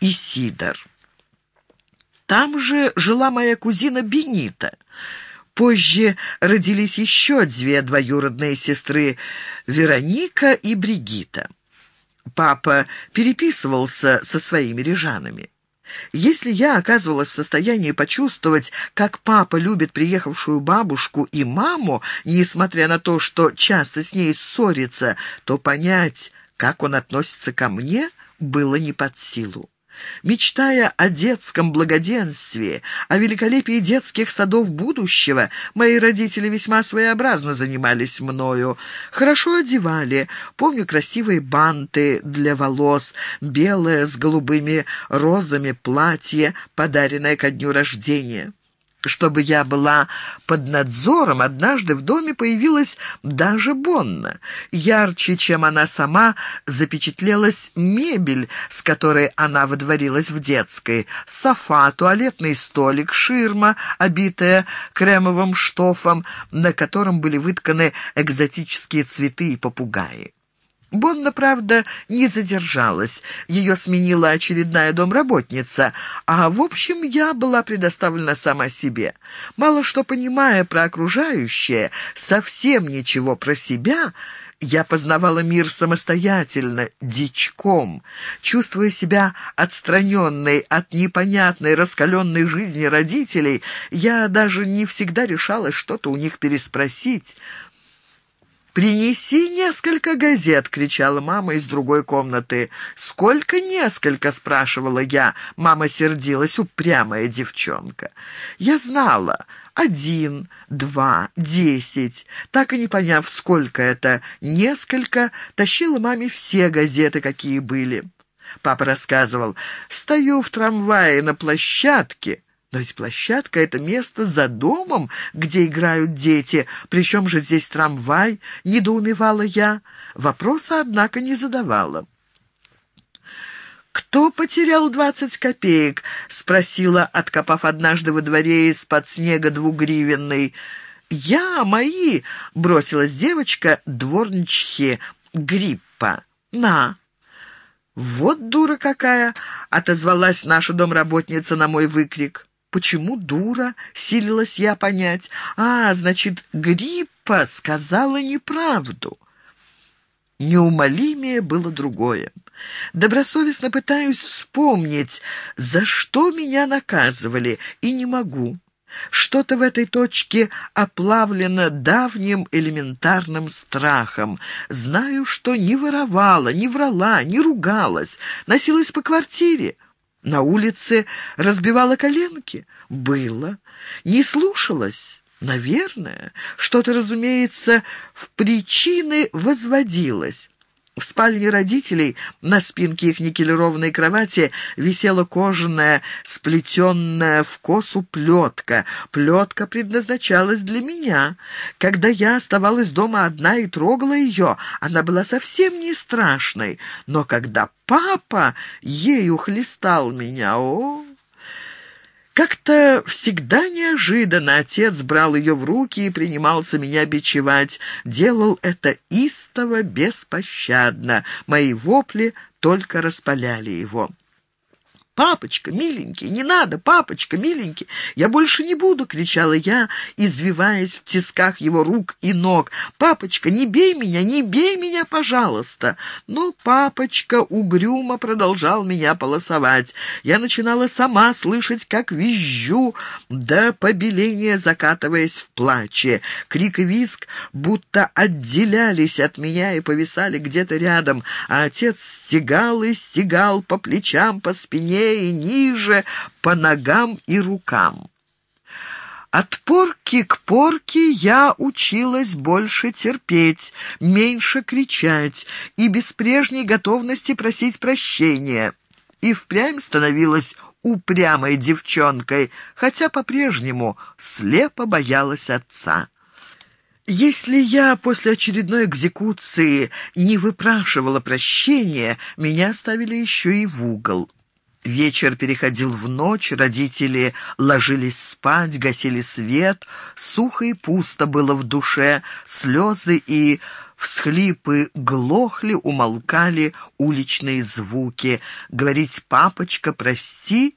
и Сидор. Там же жила моя кузина Бенита. Позже родились еще две двоюродные сестры Вероника и Бригита. Папа переписывался со своими рижанами. Если я оказывалась в состоянии почувствовать, как папа любит приехавшую бабушку и маму, несмотря на то, что часто с ней ссорится, то понять, как он относится ко мне, было не под силу. Мечтая о детском благоденствии, о великолепии детских садов будущего, мои родители весьма своеобразно занимались мною. Хорошо одевали, помню красивые банты для волос, белое с голубыми розами платье, подаренное ко дню рождения чтобы я была под надзором, однажды в доме появилась даже Бонна. Ярче, чем она сама, запечатлелась мебель, с которой она водворилась в детской. Софа, туалетный столик, ширма, обитая кремовым штофом, на котором были вытканы экзотические цветы и попугаи. Бонна, правда, не задержалась. Ее сменила очередная домработница, а, в общем, я была предоставлена сама себе. Мало что понимая про окружающее, совсем ничего про себя, я познавала мир самостоятельно, дичком, чувствуя себя отстраненной от непонятной, раскаленной жизни родителей. Я даже не всегда решалась что-то у них переспросить. «Принеси несколько газет!» — кричала мама из другой комнаты. «Сколько несколько?» — спрашивала я. Мама сердилась, упрямая девчонка. Я знала. Один, два, десять. Так и не поняв, сколько это, несколько, тащила маме все газеты, какие были. Папа рассказывал, «Стою в трамвае на площадке». Но ведь площадка — это место за домом, где играют дети. Причем же здесь трамвай, недоумевала я. Вопроса, однако, не задавала. «Кто потерял двадцать копеек?» — спросила, откопав однажды во дворе из-под снега двугривенный. «Я, мои!» — бросилась девочка дворничьи Гриппа. «На!» «Вот дура какая!» — отозвалась наша домработница на мой выкрик. Почему дура? Силилась я понять. А, значит, Гриппа сказала неправду. Неумолимее было другое. Добросовестно пытаюсь вспомнить, за что меня наказывали, и не могу. Что-то в этой точке оплавлено давним элементарным страхом. Знаю, что не воровала, не врала, не ругалась, носилась по квартире. На улице разбивала коленки? Было. Не слушалась? Наверное. Что-то, разумеется, в причины возводилось. В спальне родителей на спинке их никелированной кровати висела кожаная, сплетенная в косу плетка. Плетка предназначалась для меня. Когда я оставалась дома одна и трогала ее, она была совсем не страшной. Но когда папа ею хлестал меня, о... Как-то всегда неожиданно отец брал ее в руки и принимался меня бичевать. Делал это истово, беспощадно. Мои вопли только распаляли его. «Папочка, миленький, не надо, папочка, миленький, я больше не буду!» — кричала я, извиваясь в тисках его рук и ног. «Папочка, не бей меня, не бей меня, пожалуйста!» Но папочка угрюмо продолжал меня полосовать. Я начинала сама слышать, как визжу, до побеления закатываясь в плаче. Крик и визг будто отделялись от меня и повисали где-то рядом, а отец стегал и стегал по плечам, по спине, и ниже, по ногам и рукам. От порки к порке я училась больше терпеть, меньше кричать и без прежней готовности просить прощения. И впрямь становилась упрямой девчонкой, хотя по-прежнему слепо боялась отца. Если я после очередной экзекуции не выпрашивала прощения, меня ставили еще и в угол. Вечер переходил в ночь, родители ложились спать, гасили свет, сухо и пусто было в душе, слезы и всхлипы глохли, умолкали уличные звуки. Говорить «папочка, прости»